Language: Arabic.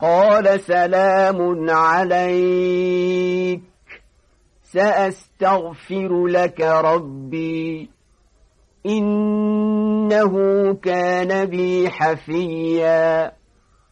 قال سلام عليك. سأستغفر لك ربي. إنه كان بي حفيا.